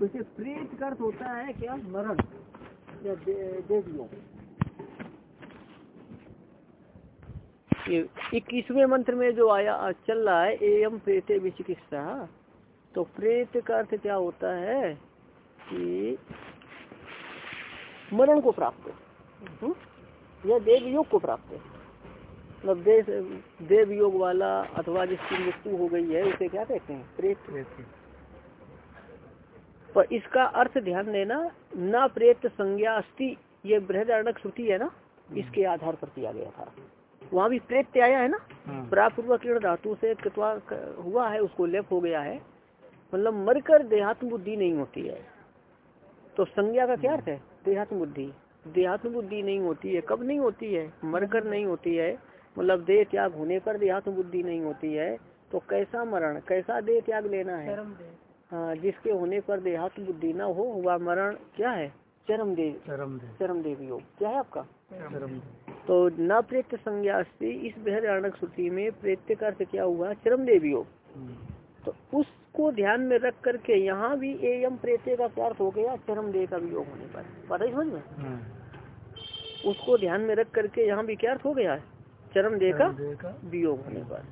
वैसे प्रेत का अर्थ होता है क्या मरण या देवियों इक्कीसवें मंत्र में जो आया चल रहा है एम प्रेते विचिकित्सा। तो प्रेत का अर्थ क्या होता है कि मरण को प्राप्त हम्म? या देव योग को प्राप्त मतलब देव देव योग वाला अथवा जिसकी मृत्यु हो गई है उसे क्या कहते हैं? प्रेत। पर इसका अर्थ ध्यान देना न प्रेत संज्ञा अस्थि ये बृहदारणक श्रुति है ना हम्म। इसके आधार पर किया गया था। वहाँ भी प्रेत आया है ना हाँ। प्रापूर्व किरण धातु से हुआ है उसको लेप हो गया है। मतलब मरकर देहात्म बुद्धि नहीं होती है। तो संज्ञा का क्या अर्थ है? देहात्म बुद्धि। देहात्म बुद्धि नहीं होती है कब नहीं होती है? मरकर नहीं होती है। मतलब देह त्याग होने पर देहात्म बुद्धि नहीं होती है। तो कैसा मरण कैसा देह त्याग लेना है? हाँ जिसके होने पर देहात बुद्धि न हो वह मरण क्या है? चरम देव चरम देव चरम देव योग। क्या है आपका? चरम तो न प्रेत संज्ञा इस बृहदारणक श्रुति में प्रेत्य का अर्थ क्या हुआ? चरम देव योग। हम्म। तो उसको ध्यान में रख करके यहाँ भी एयम प्रेत्य का अर्थ हो गया? चरम देह का वियोग होने पर। पता ही समझ में? हम्म। उसको ध्यान में रख करके यहाँ भी क्या अर्थ हो गया? चरम देह का वियोग होने पर।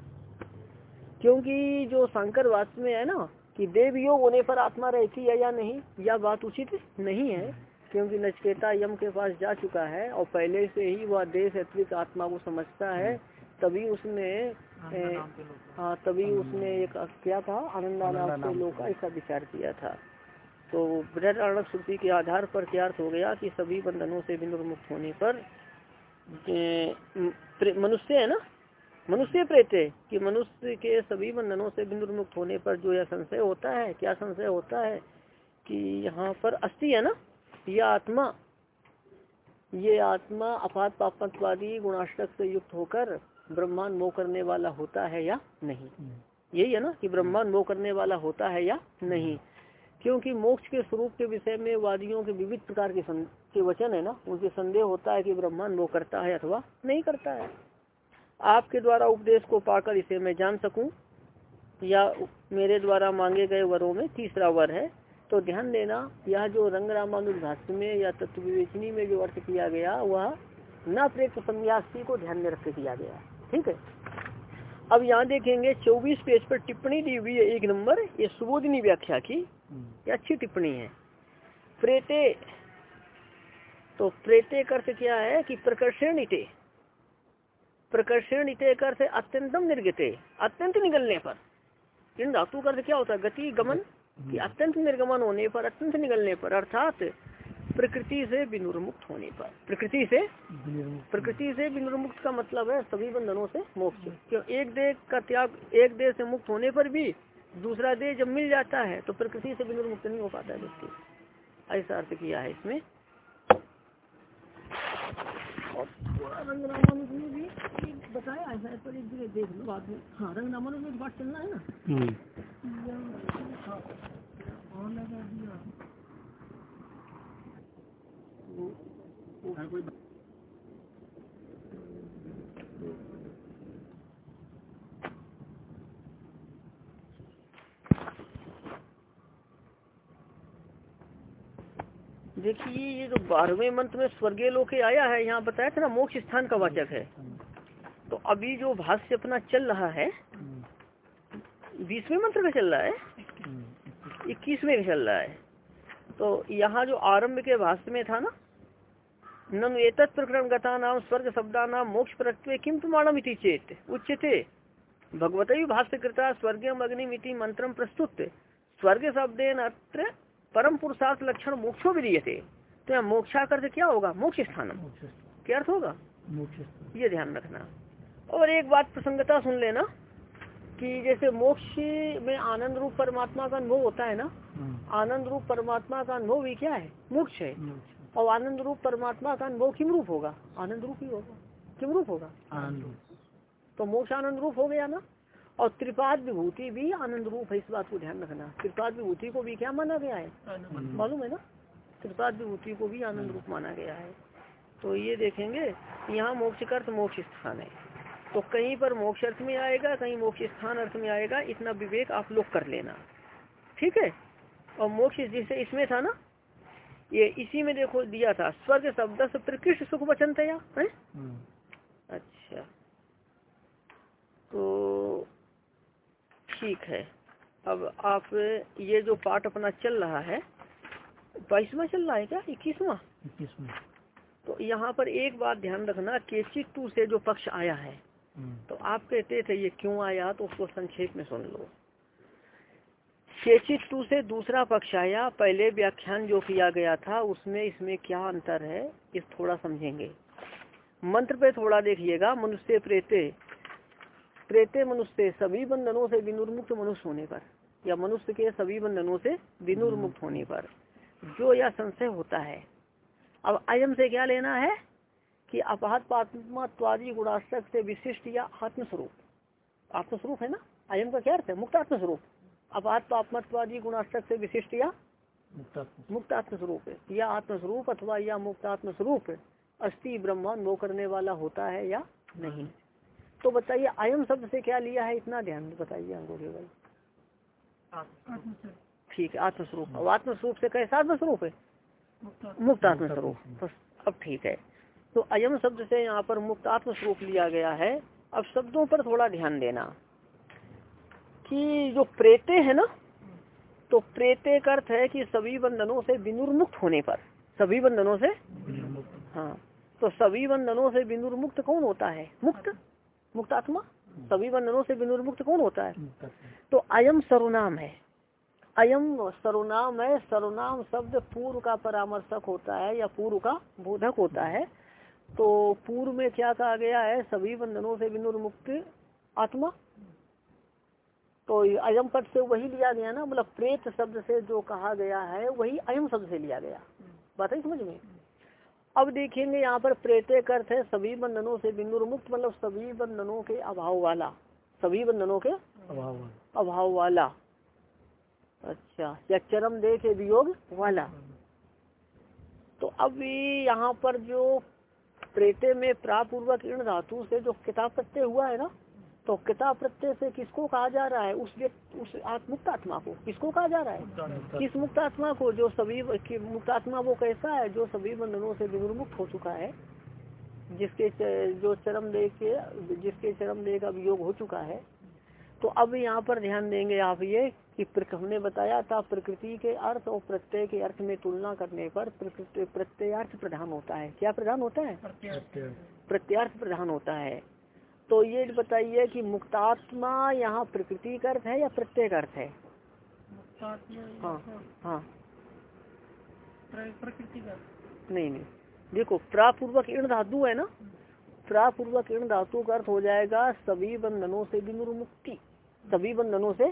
क्योंकि जो शंकर वास्तव में है ना कि देव योग होने पर आत्मा रहती है या नहीं? यह बात उचित नहीं है क्योंकि नचकेता यम के पास जा चुका है और पहले से ही वह देश अतिरिक्त आत्मा को समझता है। तभी उसने हाँ। तभी उसने एक क्या था आनंदानाथ के लोग का ऐसा विचार किया था। तो बृहदारणक श्रुति के आधार पर क्या अर्थ हो गया कि सभी बंधनों से विनिर्मुक्त होने पर मनुष्य है ना? मनुष्य प्रेते कि मनुष्य के सभी बंधनों से विनिर्मुक्त होने पर जो यह संशय होता है क्या संशय होता है कि यहाँ पर अस्थि है ना? यह आत्मा ये आत्मा अपात पापत्वादी गुणाष्टक से युक्त होकर ब्रह्मांड मोह करने वाला होता है या नहीं? हम्म। यही है ना कि ब्रह्मांड मोह करने वाला होता है या नहीं? क्योंकि मोक्ष के स्वरूप के विषय में वादियों के विविध प्रकार के के वचन है ना? उनके संदेह होता है कि ब्रह्मांड मोह करता है अथवा नहीं करता है। आपके द्वारा उपदेश को पाकर इसे मैं जान सकूँ? या मेरे द्वारा मांगे गए वरों में तीसरा वर है? तो ध्यान देना, यह जो रंग रामानुज में या तत्व विवेचनी में जो अर्थ किया गया, वह न प्रेत संन्यासी को ध्यान में रख किया गया। ठीक है? अब यहाँ देखेंगे, चौबीस पेज पर टिप्पणी दी हुई है एक नंबर, ये सुबोधनी व्याख्या की। ये अच्छी टिप्पणी है। प्रेते तो प्रेते अर्थ क्या है कि प्रकर्षण इटे प्रकर्षण इटे अर्थ अत्यंतम निर्गते अत्यंत निकलने पर। इन धातु का अर्थ क्या होता है? गति गमन? कि अत्यंत निर्गमन होने पर अत्यंत निकलने पर अर्थात प्रकृति से विनुर्मुक्त होने पर। प्रकृति से? प्रकृति से विनुर्मुक्त का मतलब है सभी बंधनों से मोक्ष। क्यों? एक देह का त्याग एक देह से मुक्त होने पर भी दूसरा देह जब मिल जाता है तो प्रकृति से विनुर्मुक्त नहीं हो पाता है व्यक्ति। ऐसा अर्थ किया है इसमें। और रंग रामानुज भी। बताया ऐसा इस पर एक जगह देख लो बाद में हाँ रंग रामानुज में बात चलना है ना? हाँ। और लगा दिया। देखिए ये जो बारहवें मंत्र में स्वर्गीय लोके आया है यहाँ बताया था ना मोक्ष स्थान का वाचक है। तो अभी जो भाष्य अपना चल रहा है बीसवें मंत्र का चल रहा है? इक्कीसवें का चल रहा है। तो यहाँ जो आरंभ के भाष्य में था ना नन एक प्रकरण गता नाम स्वर्ग शब्दा नाम मोक्ष प्रत्यय किम प्रमाणम इति चेत उच्चते भगवत भाष्य कृता स्वर्गम अग्निमिति मंत्र प्रस्तुत। स्वर्ग शब्द अत्र परम पुरुषार्थ लक्षण मोक्षो विधीयते। तो यहाँ मोक्षाकर्थ क्या होगा? मोक्ष स्थान क्या अर्थ होगा? ये ध्यान रखना। और एक बात प्रसंगता सुन लेना कि जैसे मोक्ष में आनंद रूप परमात्मा का अनुभव होता है ना? हाँ। आनंद रूप परमात्मा का अनुभव भी क्या है? मोक्ष है। और आनंद रूप परमात्मा का अनुभव किम रूप होगा? आनंद रूप ही होगा। किम रूप होगा? आनंद तो मोक्ष आनंद रूप हो गया ना? और त्रिपाद विभूति भी आनंद रूप है इस बात को ध्यान रखना। त्रिपाद विभूति को भी क्या माना गया है? मालूम है ना? त्रिपाद विभूति को भी आनंद रूप माना गया है। तो ये देखेंगे यहाँ मोक्ष का अर्थ मोक्ष स्थान है। तो कहीं पर मोक्ष अर्थ में आएगा कहीं मोक्ष स्थान अर्थ में आएगा इतना विवेक आप लोग कर लेना। ठीक है? और मोक्ष जिसे इसमें था ना ये इसी में देखो दिया था स्वर्ग शब्द से प्रकृष्ट सुख वचन तया है? अच्छा। तो ठीक है। अब आप ये जो पाठ अपना चल रहा है बाईसवा चल रहा है क्या? इक्कीसवा? इक्कीसवा। तो यहाँ पर एक बात ध्यान रखना केचित टू से जो पक्ष आया है तो आप कहते थे ये क्यों आया? तो उसको संक्षेप में सुन लो। केचित टू से दूसरा पक्ष आया। पहले व्याख्यान जो किया गया था उसमें इसमें क्या अंतर है इस थोड़ा समझेंगे। मंत्र पे थोड़ा देखिएगा। मनुष्य प्रेते प्रेते मनुष्य सभी बंधनों से विनुर्मुक्त मनुष्य होने पर या मनुष्य के सभी बंधनों से विनुर्मुक्त होने पर जो यह संशय होता है। अब अयम से क्या लेना है? कि अपहत पात्मात्वादी गुणाशक से विशिष्ट या आत्मस्वरूप। आत्मस्वरूप है ना? अयम का क्या अर्थ है? मुक्त आत्मस्वरूप। अपहत पात्मत्वादी गुणाशक से विशिष्ट या मुक्त आत्मस्वरूप। या आत्मस्वरूप अथवा या मुक्त आत्मस्वरूप अस्थि ब्रह्मांड वो करने वाला होता है या नहीं? तो बताइए अयम शब्द से क्या लिया है? इतना ध्यान बताइए हमको केवल ठीक है आत्मस्वरूप। अब आत्मस्वरूप से कैसा आत्मस्वरूप है? मुक्त आत्मस्वरूप। तो अब ठीक है। तो अयम शब्द से यहाँ पर मुक्त आत्म स्वरूप लिया गया है। अब शब्दों पर थोड़ा ध्यान देना। कि जो प्रेते है ना तो प्रेते का अर्थ है कि सभी बंधनों से विनुर्मुक्त होने पर। सभी बंधनों से? हाँ। तो सभी बंधनों से विनुर्मुक्त कौन होता है? मुक्त? मुक्त आत्मा? सभी बंधनों से विनुर्मुक्त कौन होता है? तो अयम सर्वनाम है। अयम सर्वनाम है। सर्वनाम शब्द पूर्व का परामर्शक होता है या पूर्व का बोधक होता है। तो पूर्व में क्या कहा गया है? सभी बंधनों से विनुर्मुक्त आत्मा। तो अयम पद से वही लिया गया ना मतलब प्रेत शब्द से जो कहा गया है वही अयम शब्द से लिया गया। बात है समझ में? अब देखेंगे यहाँ पर प्रेते अर्थ है सभी बंधनों से बिंदु मुक्त मतलब सभी बंधनों के अभाव वाला। सभी बंधनों के अभाव अभाव वाला। अच्छा या चरम दे के वियोग वाला। तो अब यहाँ पर जो प्रेते में प्रापूर्वक इन धातु से जो किताब प्रत्यय हुआ है ना तो किताब प्रत्यय से किसको कहा जा रहा है? उस उस मुक्त आत्मा को। किसको कहा जा रहा है? किस मुक्त आत्मा को? जो सभी मुक्त आत्मा वो कैसा है, जो सभी बंधनों से विमुक्त हो चुका है, जिसके जो चरम देह के, जिसके चरम देह का वियोग हो चुका है। तो अब यहाँ पर ध्यान देंगे आप ये कि हमने बताया था प्रकृति के अर्थ और प्रत्यय के अर्थ में तुलना करने पर प्रत्ययार्थ प्रधान होता है। क्या प्रधान होता है? प्रत्यार्थ। प्रधान होता है। तो ये बताइए कि मुक्तात्मा यहाँ प्रकृति का अर्थ है या प्रत्यय का अर्थ है? हाँ हाँ। प्रकृति का नहीं नहीं। देखो प्रापूर्वक इन धातु है ना? प्रापूर्वक इन धातु का अर्थ हो जाएगा सभी बंधनों से विमुक्ति सभी बंधनों से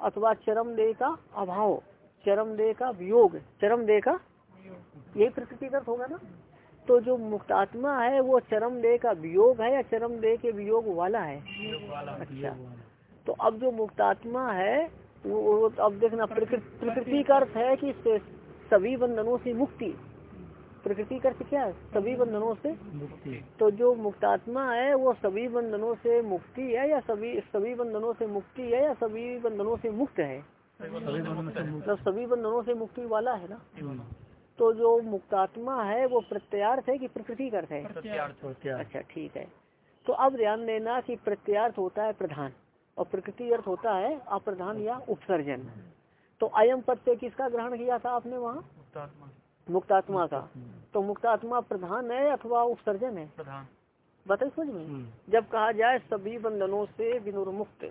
अथवा चरम दे का अभाव चरम दे का वियोग चरम दे का यही प्रकृति का होगा ना? तो जो मुक्तात्मा है वो चरम देह का वियोग है या चरम देह के वियोग वाला है? अच्छा। तो अब जो मुक्तात्मा है वो अब देखना प्रकृति का अर्थ है कि सभी बंधनों से मुक्ति। प्रकृति का अर्थ क्या है? सभी बंधनों से? मुक्ति। तो जो मुक्तात्मा है वो सभी बंधनों से मुक्ति है या सभी सभी बंधनों से मुक्ति है या सभी बंधनों से मुक्त है? मतलब सभी बंधनों से मुक्ति वाला है ना? तो जो मुक्तात्मा है वो प्रत्यार्थ है कि प्रकृति का अर्थ है अच्छा ठीक है। तो अब ध्यान देना कि प्रत्यार्थ होता है प्रधान और प्रकृति अर्थ होता है अप्रधान या उपसर्जन तो अयम पद से किसका ग्रहण किया था आपने वहाँ? मुक्तात्मा का। तो मुक्तात्मा प्रधान है अथवा उपसर्जन है? बताइए समझ में। हम्म। जब कहा जाए सभी बंधनों से विनुर्मुक्त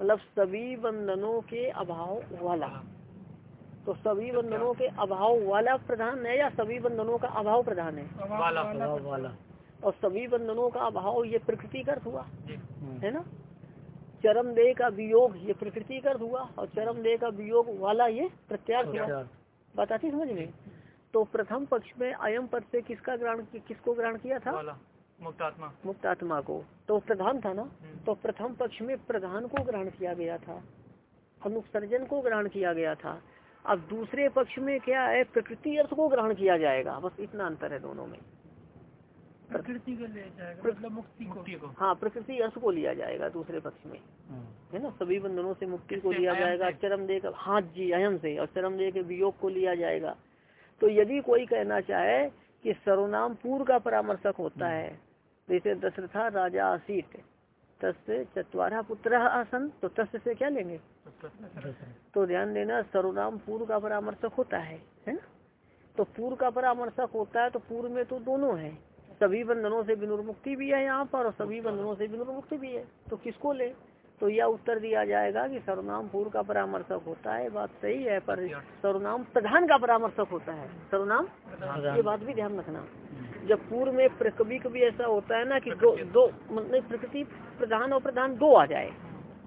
मतलब सभी बंधनों के अभाव वाला। तो सभी बंधनों के अभाव वाला प्रधान है या सभी बंधनों का अभाव प्रधान है? वाला। वाला। और सभी बंधनों का अभाव ये प्रकृति कर हुआ? है ना? चरम देह का वियोग ये प्रकृति कर हुआ और चरम देह का वियोग वाला ये प्रत्यार्थ हुआ। बताती समझ में? तो प्रथम पक्ष में अयम पद से किसका ग्रहण किसको ग्रहण किया था? मुक्तात्मा। मुक्तात्मा को। तो प्रधान था ना? हम्म। तो प्रथम पक्ष में प्रधान को ग्रहण किया गया था। अनुसर्जन को ग्रहण किया गया था। अब दूसरे पक्ष में क्या है? प्रकृति अर्थ को ग्रहण किया जाएगा। बस इतना अंतर है दोनों में। प्रकृति को ले जाएगा मतलब मुक्ति को। मुक्ति को। हाँ प्रकृति अर्थ को लिया जाएगा दूसरे पक्ष में। हाँ। है ना? सभी बंधनों से मुक्ति को लिया जाएगा? चरम दे का हाँ जी अयम से। और चरम दे के वियोग को लिया जाएगा। तो यदि कोई कहना चाहे कि सर्वनाम पूर्व का परामर्शक होता है जैसे दशरथा राजा आसीत तस्य चतवारा पुत्र आसन तो तस्य से क्या लेंगे? तो ध्यान देना सर्वनाम पूर्व का परामर्शक होता है है ना? तो पूर्व का परामर्शक होता है तो पूर्व में तो दोनों है। सभी बंधनों से विनुर्मुक्ति भी है यहाँ पर और सभी बंधनों से विनुर्मुक्ति भी है। तो किसको ले? तो यह उत्तर दिया जाएगा कि सर्वनाम पूर्व का परामर्शक होता है बात सही है पर सर्वनाम प्रधान का परामर्शक होता है। सर्वनाम ये बात भी ध्यान रखना। जब पूर्व में कभी कभी ऐसा होता है ना कि दो दो मतलब प्रकृति प्रधान और प्रधान दो आ जाए।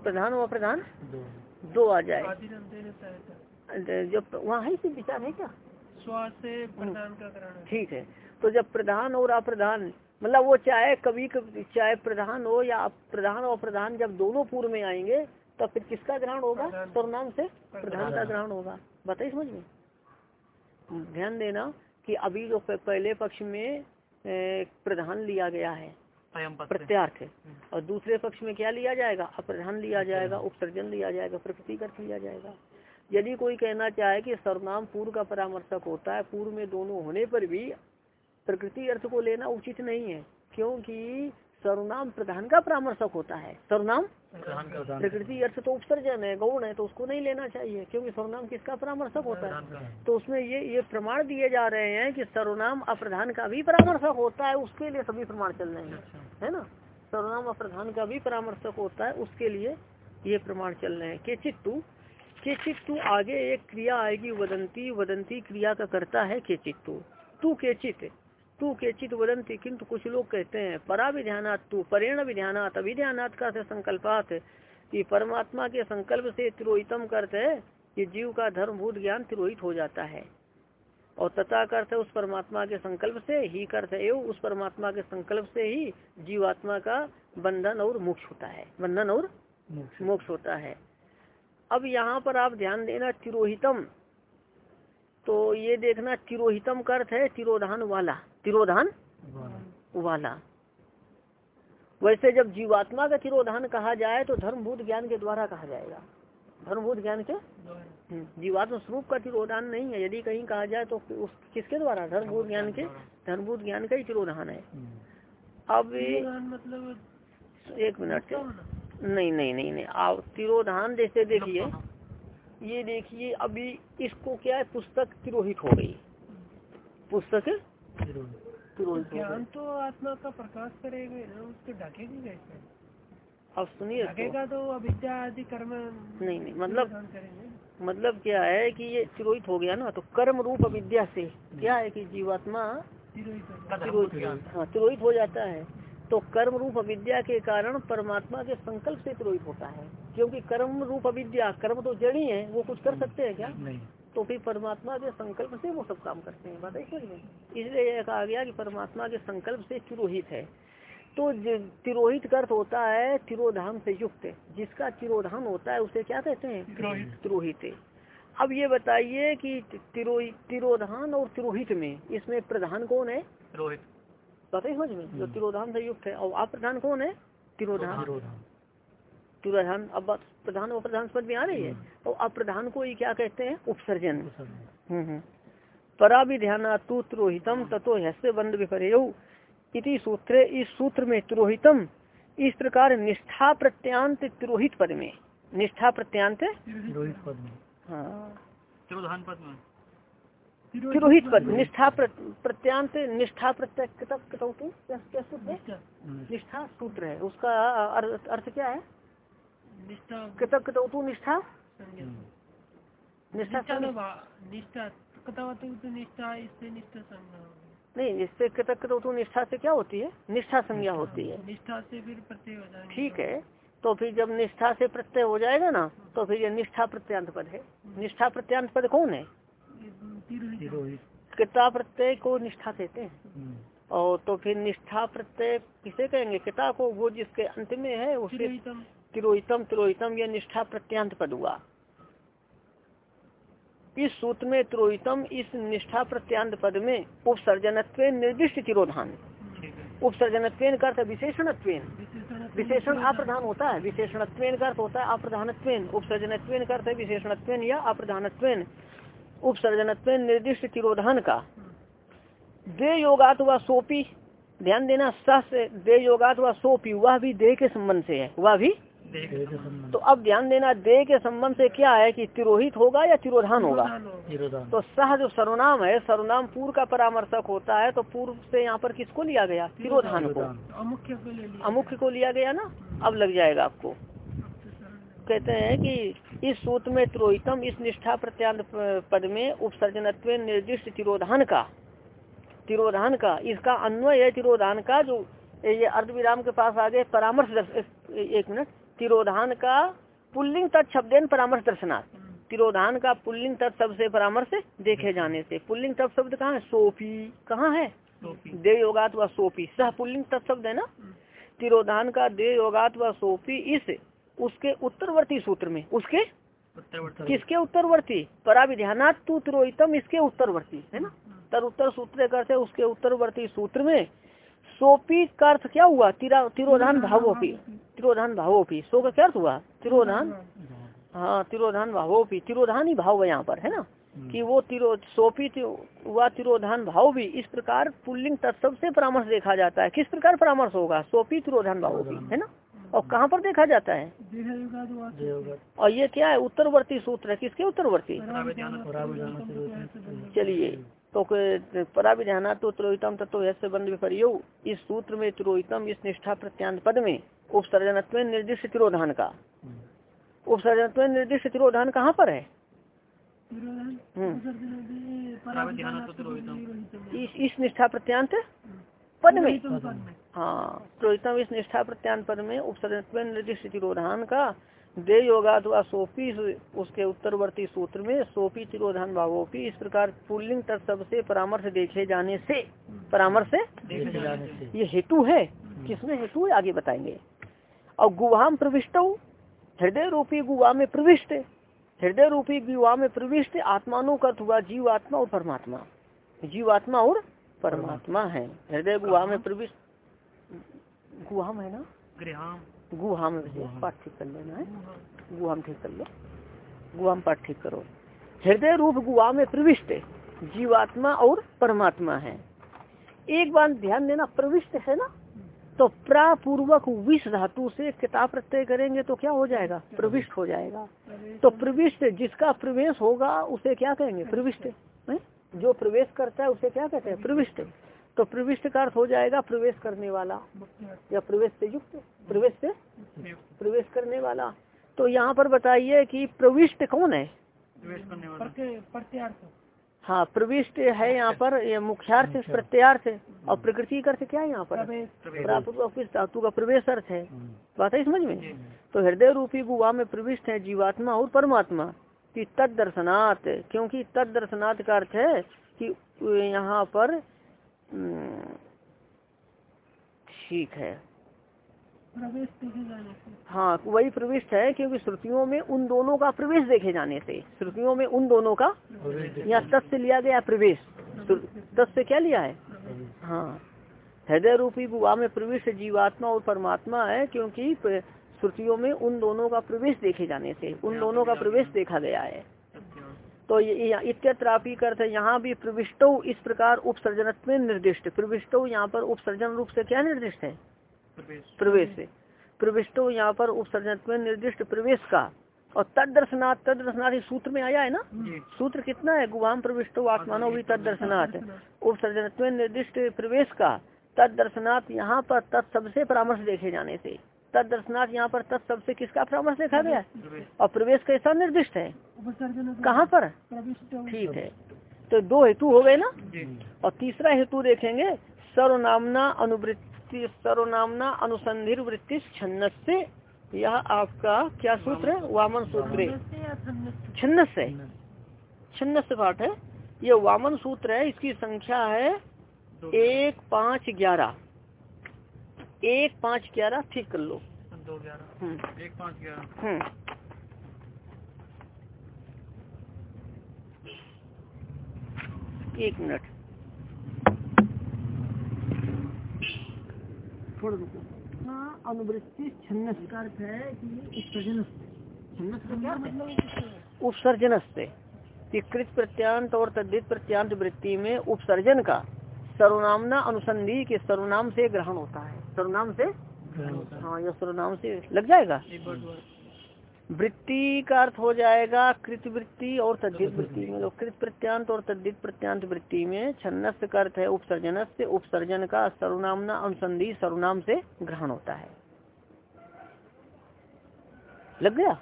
प्रधान और प्रधान दो। दो आ जाए। है जब वहाँ है विचार है क्या? श्वास से प्रधान का ग्रहण है। ठीक है। तो जब प्रधान और अप्रधान मतलब वो चाहे कभी कभी चाहे प्रधान हो या प्रधान और प्रधान जब दोनों पूर्व में आएँगे तब फिर किसका ग्रहण होगा। सर्वनाम से प्रधान का ग्रहण होगा। बताइए समझ में। ध्यान देना कि अभी जो पहले पक्ष में प्रधान लिया गया है प्रत्यार्थ और दूसरे पक्ष में क्या लिया जाएगा? अप्रधान लिया जाएगा उपसर्जन लिया जाएगा प्रकृति का लिया जाएगा। यदि कोई कहना चाहे कि सर्वनाम पूर्व का परामर्शक होता है पूर्व में दोनों होने पर भी प्रकृति अर्थ को लेना उचित नहीं है क्योंकि सर्वनाम प्रधान का परामर्शक होता है। सर्वनाम? प्रधान का प्रधान प्रकृति अर्थ तो उपसर्जन है गौण है तो उसको नहीं लेना चाहिए क्योंकि सर्वनाम किसका परामर्शक होता है? तो उसमें ये ये प्रमाण दिए जा रहे हैं कि सर्वनाम अप्रधान का भी परामर्शक होता है उसके लिए सभी प्रमाण चल रहे हैं है ना? सर्वनाम अप्रधान का भी परामर्शक होता है उसके लिए ये प्रमाण चल रहे हैं। के चित्तु? के चित्तु आगे एक क्रिया आएगी वदंती वदंती क्रिया का करता है के चित्तु। तू के चित तू के चित वदंती किंतु कुछ लोग कहते हैं परा विध्यानात तू परेण विध्यानात अभिध्यानात का संकल्पात कि परमात्मा के संकल्प से तिरोहितम करते है कि जीव का धर्मभूत ज्ञान तिरोहित हो जाता है। और तथा करते उस परमात्मा के संकल्प से ही करते एवं उस परमात्मा के संकल्प से ही जीवात्मा का बंधन और मोक्ष होता है। बंधन और मोक्ष। मोक्ष होता है। अब यहाँ पर आप ध्यान देना तिरोहितम। तो ये देखना तिरोहितम का अर्थ है तिरोधान वाला। तिरोधान? वाला। वैसे जब जीवात्मा का तिरोधान कहा जाए तो धर्मभूत ज्ञान के द्वारा कहा जाएगा। धर्मभूत ज्ञान के? हम्म, जीवात्म स्वरूप का तिरोधान नहीं है। यदि कहीं कहा जाए तो उस किसके द्वारा? धर्मभूत ज्ञान के? धर्मभूत ज्ञान का ही तिरोधान है। हम्म। अब मतलब एक मिनट। नहीं नहीं नहीं नहीं। आप तिरोधान जैसे देखिए। ये देखिए अभी इसको क्या है? पुस्तक तिरोहित हो गई। पुस्तक ज्ञान तो आत्मा का प्रकाश करेगा उसको ढकेगी कैसे अब सुनिए तो, ढकेगा तो अविद्या आदि कर्म नहीं नहीं मतलब मतलब क्या है कि ये तिरोहित हो गया ना तो कर्म रूप अविद्या से क्या है कि जीवात्मा हो। हाँ तिरोहित हो जाता है। तो कर्म रूप अविद्या के कारण परमात्मा के संकल्प से तिरोहित होता है। क्योंकि कर्म रूप अविद्या कर्म तो जड़ी है वो कुछ कर सकते हैं क्या? नहीं। तो फिर परमात्मा के संकल्प से वो सब काम करते हैं बात है समझ में इसलिए यह कहा गया कि परमात्मा के संकल्प से तिरोहित है। तो तिरोहित का अर्थ होता है तिरोधाम से युक्त। जिसका तिरोधान होता है उसे क्या कहते हैं? तिरोहित। तिरोहित। अब ये बताइए कि तिरोहित तिरोधान और तिरोहित में इसमें प्रधान कौन है? रोहित। ही समझ में? जो तिरोधान से युक्त है और आप प्रधान कौन है? तिरोधान। तिरोधान अब बात प्रधान और प्रधान समझ में आ रही है? और अप्रधान को ही क्या कहते हैं? उपसर्जन। हम्म, हम्म। परा भी ध्यान तू तिरोहितम ततो हस्य बंद विपर्य इति सूत्र इस सूत्र में तिरोहितम इस प्रकार निष्ठा प्रत्यांत तिरोहित पद में निष्ठा प्रत्यांत? पद में हाँ। तिरोधान पद में तिरोहित पद निष्ठा प्रत्यांत निष्ठा प्रत्यय है? निष्ठा सूत्र है। उसका अर्थ अर्थ क्या है? कृतक निष्ठा? निष्ठा निष्ठा संज्ञा- भा- निष्ठा कथावत निष्ठा इससे निष्ठा संज्ञा नहीं इससे कृतक निष्ठा से क्या होती है? निष्ठा संज्ञा होती है। निष्ठा से फिर प्रत्यय हो जाएँगे। ठीक है तो फिर जब निष्ठा से प्रत्यय हो जाएगा ना तो फिर ये निष्ठा प्रत्यांत पद है। निष्ठा प्रत्यांत पद कौन है? कृता प्रत्यय को निष्ठा कहते हैं। हम्म। और तो फिर निष्ठा प्रत्यय किसे कहेंगे? कृता को वो जिसके अंत में है उसे तिरोहितम। तिरोहितम तिरोहितम ये निष्ठा प्रत्यांत पद हुआ। इस सूत्र में तिरोहितम इस निष्ठा प्रत्यांत पद में उपसर्जनत्व निर्दिष्ट तिरोधान। ठीक उपसर्जनत्वेन का अर्थ विशेषणत्वेन। विशेषण विशेषण अप्रधान होता है। विशेषणत्वेन का अर्थ होता है अप्रधानत्वेन। उपसर्जनत्वेन का अर्थ है विशेषणत्वेन या अप्रधानत्वेन। उपसर्जनत्वेन निर्दिष्ट तिरोधान का। दे योगात व सोपी ध्यान देना सह से दे योगात व सोपी वह भी देह के संबंध से है वह भी देह के संबंध तो अब ध्यान देना दे के संबंध से क्या है कि तिरोहित होगा या तिरोधान होगा? तो सह जो सर्वनाम है सर्वनाम पूर्व का परामर्शक होता है तो पूर्व से यहाँ पर किसको लिया गया? तिरोधान को। तिरोधान। अमुख्य को लिया। अमुख्य को लिया गया ना? अब लग जाएगा आपको। कहते हैं कि इस सूत्र में तिरोहितम इस निष्ठा प्रत्यांत पद में उपसर्जनत्व निर्दिष्ट तिरोधान का। तिरोधान का इसका अन्वय है तिरोधान का जो ये अर्धविराम के पास आगे परामर्श दर्श एक मिनट तिरोधान का पुल्लिंग तत्शब्देन परामर्श दर्शनार्थ। तिरोधान का पुल्लिंग तत्शब्द से परामर्श देखे जाने से। पुल्लिंग तत्शब्द कहाँ है? सोपी कहाँ है? दे योगात व सोपी सह पुल्लिंग तत्शब्द है ना? तिरोधान का दे योगात व सोपी इस उसके उत्तरवर्ती सूत्र में। उसके? उत्तरवर्ती। किसके उत्तरवर्ती? पराविध्यानात तू तिरोहितम इसके उत्तरवर्ती है ना? उत्तर सूत्र करते उसके उत्तरवर्ती सूत्र में सोपी का अर्थ क्या हुआ? तिरा तिरोधान भावोपी। तिरोधान भावोपी। सो का क्या अर्थ हुआ? तिरोधान? हाँ तिरोधान भावोपी। तिरोधान ही भाव है यहाँ पर है ना? कि वो तिरो सोपी हुआ तिरोधान भाव भी इस प्रकार पुल्लिंग तत्व से परामर्श देखा जाता है। किस प्रकार परामर्श होगा? सोपी तिरोधान भाव भी है ना? और कहाँ पर देखा जाता है? और ये क्या है? उत्तरवर्ती सूत्र है। किसके उत्तरवर्ती? चलिए। तो पराविधाना तो त्रोहितम तत्व ऐसे बंद विपर्यो इस सूत्र में तिरोहितम इस निष्ठा प्रत्यांत पद में उपसर्जनत्व निर्दिष्ट तिरोधान का। उपसर्जनत्व निर्दिष्ट तिरोधान कहाँ पर है? हम्म। पराविधान तो। इस इस निष्ठा प्रत्यांत पद में। तिरोहितम पद में। हाँ त्रोहितम इस निष्ठा प्रत्यांत पद में उपसर्जनत्व निर्दिष्ट तिरोधान का। दे योगात व सोपी उसके उत्तरवर्ती सूत्र में सोपी तिरोधान भावोपी। इस प्रकार पुल्लिंग तत्व से परामर्श देखे जाने से परामर्श से ये हेतु है। किसमें हेतु है? आगे बताएँगे। और गुवाम प्रविष्ट हृदय रूपी गुवा में प्रविष्ट। हृदय रूपी गुवा में प्रविष्ट। आत्मानों का हुआ जीव आत्मा और परमात्मा। जीव आत्मा और परमात्मा है। हृदय गुहा में प्रविष्ट गुहाम है ना? गृहाम गुहाम में पाठ ठीक कर लेना है। गुहाम ठीक कर लो। गुहाम पाठ ठीक करो। हृदय रूप गुहा में प्रविष्ट जीवात्मा और परमात्मा है। एक बात ध्यान देना प्रविष्ट है ना? तो प्रापूर्वक विष धातु से किताब प्रत्यय करेंगे तो क्या हो जाएगा? प्रविष्ट हो जाएगा? तो प्रविष्ट जिसका प्रवेश होगा उसे क्या कहेंगे? प्रविष्ट। जो प्रवेश करता है उसे क्या कहते हैं? प्रविष्ट। तो प्रविष्ट का अर्थ हो जाएगा प्रवेश करने वाला। या प्रवेश से युक्त प्रवेश से प्रवेश करने वाला। तो यहाँ पर बताइए कि प्रविष्ट कौन है? प्रवेश करने वाला। प्रत्यय प्रत्यार्थ। हाँ प्रविष्ट है यहाँ पर ये मुख्यार्थ प्रत्यार्थ। और प्रकृति का अर्थ क्या है यहाँ पर? प्रवेश। किस धातु का प्रवेश अर्थ है। बात है समझ में? तो हृदय रूपी गुहा में प्रविष्ट है जीवात्मा और परमात्मा की तद दर्शनात् क्योंकि तद दर्शनात् का अर्थ है कि यहाँ पर हम्म, ठीक है। प्रवेश जाने से। हाँ वही प्रविष्ट है क्योंकि श्रुतियों में उन दोनों का प्रवेश देखे जाने से श्रुतियों में उन दोनों का यहाँ तत् से लिया गया प्रवेश। तत् से क्या लिया है? हाँ। हृदय रूपी गुहा में प्रविष्ट जीवात्मा और परमात्मा है क्योंकि श्रुतियों में उन दोनों का प्रवेश देखे जाने से उन दोनों का प्रवेश देखा गया है। तो इत्यत्रापी अर्थ है। यहाँ भी प्रविष्टो इस प्रकार उपसर्जनत्व में निर्दिष्ट। प्रविष्टो यहाँ पर उपसर्जन रूप से क्या निर्दिष्ट है? प्रवेश। प्रविष्टो यहाँ पर उपसर्जनत्व में निर्दिष्ट प्रवेश का। और तद दर्शनाथ तद दर्शनाथ सूत्र में आया है ना? सूत्र कितना है? गुवाम प्रविष्टो आत्मानो भी तद दर्शनाथ उपसर्जनत्व निर्दिष्ट प्रवेश का। तद दर्शनाथ यहाँ पर तत्शब्द से परामर्श देखे जाने से। तद दर्शनाथ यहाँ पर तत्शब्द से किसका परामर्श देखा गया? है? और प्रवेश कैसा निर्दिष्ट है। कहाँ पर? ठीक है। तो दो हेतु हो गए ना? और तीसरा हेतु देखेंगे सर्वनामना अनुवृत्ति सर्वनामना अनुसंधिर वृत्ति छन्न से यह आपका क्या सूत्र है? वामन सूत्र है। से या छन्न से? छन्नस पाठ है। ये वामन सूत्र है इसकी संख्या है एक पाँच ग्यारह। एक पाँच ग्यारह ठीक कर लो। दो ग्यारह। हम्म, एक पाँच ग्यारह। हम्म। एक मिनट। हाँ अनुवृत्ति छन्नस है कि? उपसर्जन कि कृत प्रत्यांत और तद्धित प्रत्यांत वृत्ति में उपसर्जन का सर्वनामना अनुसंधि के सर्वनाम से ग्रहण होता है। सर्वनाम से? हाँ। यह सर्वनाम से लग जाएगा? वृत्ति का अर्थ हो जाएगा कृत वृत्ति और तद्धित वृत्ति में। तो कृत प्रत्यांत और तद्धित प्रत्यांत वृत्ति में छन्नस का अर्थ है उपसर्जन से उपसर्जन का सर्वनामना अनुसंधि सर्वनाम से ग्रहण होता है। लग गया?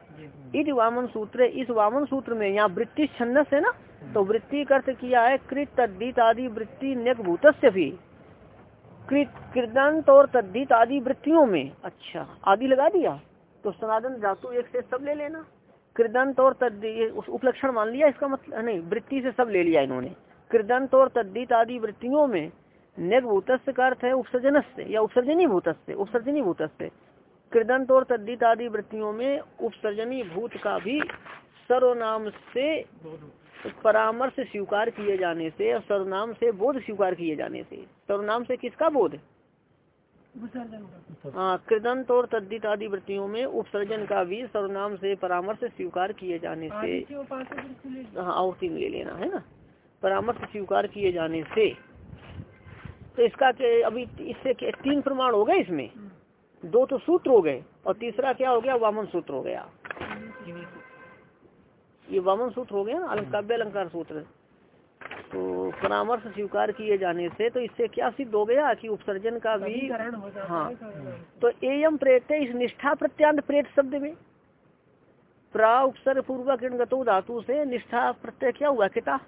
इस वामन सूत्र इस वामन सूत्र में यहाँ वृत्ति छन्नस है ना? तो वृत्ति का अर्थ किया है कृत तद्धित आदि वृत्ति नेक भूत भी। कृत कृदंत और तद्धित आदि वृत्तियों में। अच्छा। आदि लगा दिया। तो सनातन धातु एक से सब ले लेना। कृदंत और उस उपलक्षण मान लिया इसका मतलब? नहीं वृत्ति से सब ले लिया इन्होंने। कृदंत और तद्धित आदि वृत्तियों में नेक भूतस्य का अर्थ है उपसर्जन से या उपसर्जनी भूतस्य उपसर्जनी भूतस्य कृदंत और तद्धित आदि वृत्तियों में उपसर्जनी भूत का भी सर्वनाम से परामर्श स्वीकार किए जाने से और सर्वनाम से बोध स्वीकार किए जाने से। सर्वनाम से किसका बोध? हाँ कृदंत और तद्धित आदि वृत्तियों में उपसर्जन का भी सर्वनाम से परामर्श स्वीकार किए जाने से हाँ तीन ले लेना है ना? परामर्श स्वीकार किए जाने से। तो इसका के अभी इससे के तीन प्रमाण हो गए इसमें। दो तो सूत्र हो गए और तीसरा क्या हो गया? वामन सूत्र हो गया। ये वामन सूत्र हो गया ना काव्य अलंकार सूत्र। तो परामर्श स्वीकार किए जाने से तो इससे क्या सिद्ध हो गया कि उपसर्जन का भी हो जाता हाँ। तो एयम प्रेत है इस निष्ठा प्रत्यांत प्रेत शब्द में। प्रा उपसर्ग पूर्वक गतो धातु से निष्ठा प्रत्यय क्या हुआ किता?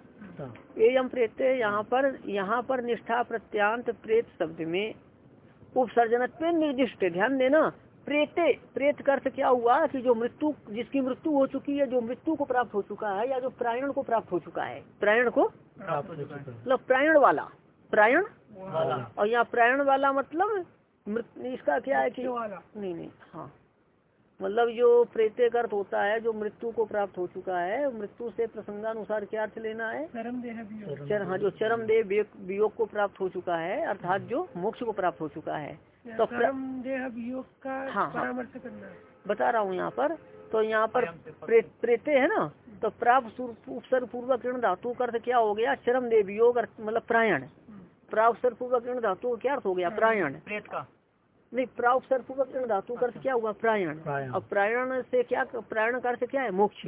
एयम प्रेत यहाँ पर यहाँ पर निष्ठा प्रत्यांत प्रेत शब्द में उपसर्जनत्व निर्दिष्ट। ध्यान देना प्रेते प्रेत का अर्थ क्या हुआ कि जो मृत्यु जिसकी मृत्यु हो चुकी है जो मृत्यु को प्राप्त हो चुका है या जो प्रायण को प्राप्त हो चुका है? प्रायण को? प्राप्त हो चुका है। मतलब प्रायण वाला। प्रायण? वाला। और यहाँ प्रायण वाला मतलब इसका क्या है कि नहीं नहीं हाँ। मतलब जो प्रेते का अर्थ होता है जो मृत्यु को प्राप्त हो चुका है मृत्यु से प्रसंगानुसार क्या अर्थ लेना है? चरम देह हाँ जो चरम देह वियोग को प्राप्त हो चुका है अर्थात जो मोक्ष को प्राप्त हो चुका है। तो का हाँ, हाँ। परामर्श करना। बता रहा हूँ यहाँ पर। तो यहाँ पर प्रेते है ना तो प्राप्त उपसर्ग पूर्वक ऋण धातु का अर्थ क्या हो गया? चरम देव अर्थ मतलब प्रायण। प्रावसर पूर्वक ऋण धातु का क्या अर्थ हो गया? प्रायण। प्रेत का। नहीं प्रावसर पूर्वक ऋण धातु का अर्थ क्या हुआ? प्रायण। अब प्रायण से क्या प्रायण का अर्थ क्या है? मोक्ष।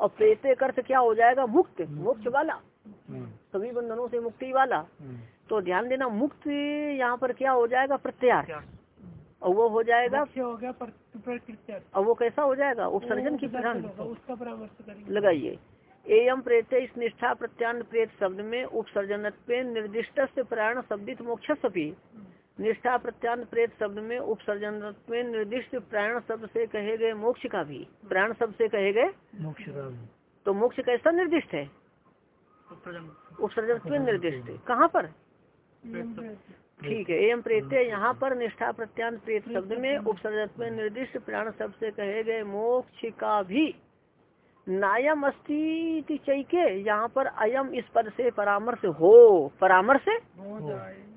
और प्रेत का अर्थ क्या हो जाएगा? मुक्त। मोक्ष वाला। सभी बंधनों से मुक्ति वाला। तो ध्यान देना मुक्त यहाँ पर क्या हो जाएगा? प्रत्यार और वो हो जाएगा? हो गया और वो कैसा हो जाएगा? उपसर्जन की प्रधान। उसका परामर्श लगाइए। एयम प्रेत इस निष्ठा प्रत्यान प्रेत शब्द में उपसर्जन निर्दिष्ट से प्राण शब्दित मोक्ष सभी निष्ठा प्रत्यान प्रेत शब्द में उपसर्जन निर्दिष्ट प्राण शब्द से कहे गए मोक्ष का भी। प्राण शब्द से कहे गए? तो मोक्ष कैसा निर्दिष्ट है? उपसर्जन। निर्दिष्ट। कहाँ पर? ठीक है एवं प्रेत यहाँ पर निष्ठा प्रत्यांत प्रेत शब्द में उपसर्जन निर्दिष्ट प्राण शब्द से कहे गए मोक्ष का भी नायम अस्ति चैके यहाँ पर अयम इस पद से परामर्श हो परामर्श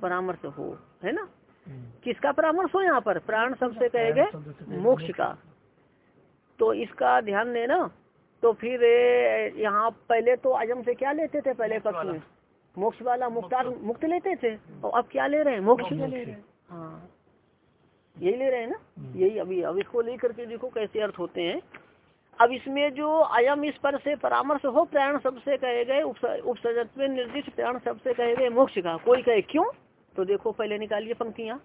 परामर्श हो है ना? किसका परामर्श हो यहाँ पर? प्राण शब्द से कहे गए मोक्ष का। तो इसका ध्यान देना तो फिर यहाँ पहले तो अयम से क्या लेते थे? पहले पक्ष में? मोक्ष वाला मुक्तार मुक्त लेते थे? और अब क्या ले रहे हैं? मोक्ष ले रहे हैं। हाँ। यही ले रहे हैं ना? यही अभी अब इसको लेकर के देखो कैसे अर्थ होते हैं। अब इसमें जो अयम इस पर से परामर्श हो प्राण शब्द से कहे गए उपसर्जत्व निर्दिष्ट प्राण शब्द से कहे गए मोक्ष का। कोई कहे क्यों? तो देखो पहले निकालिए पंक्तियाँ।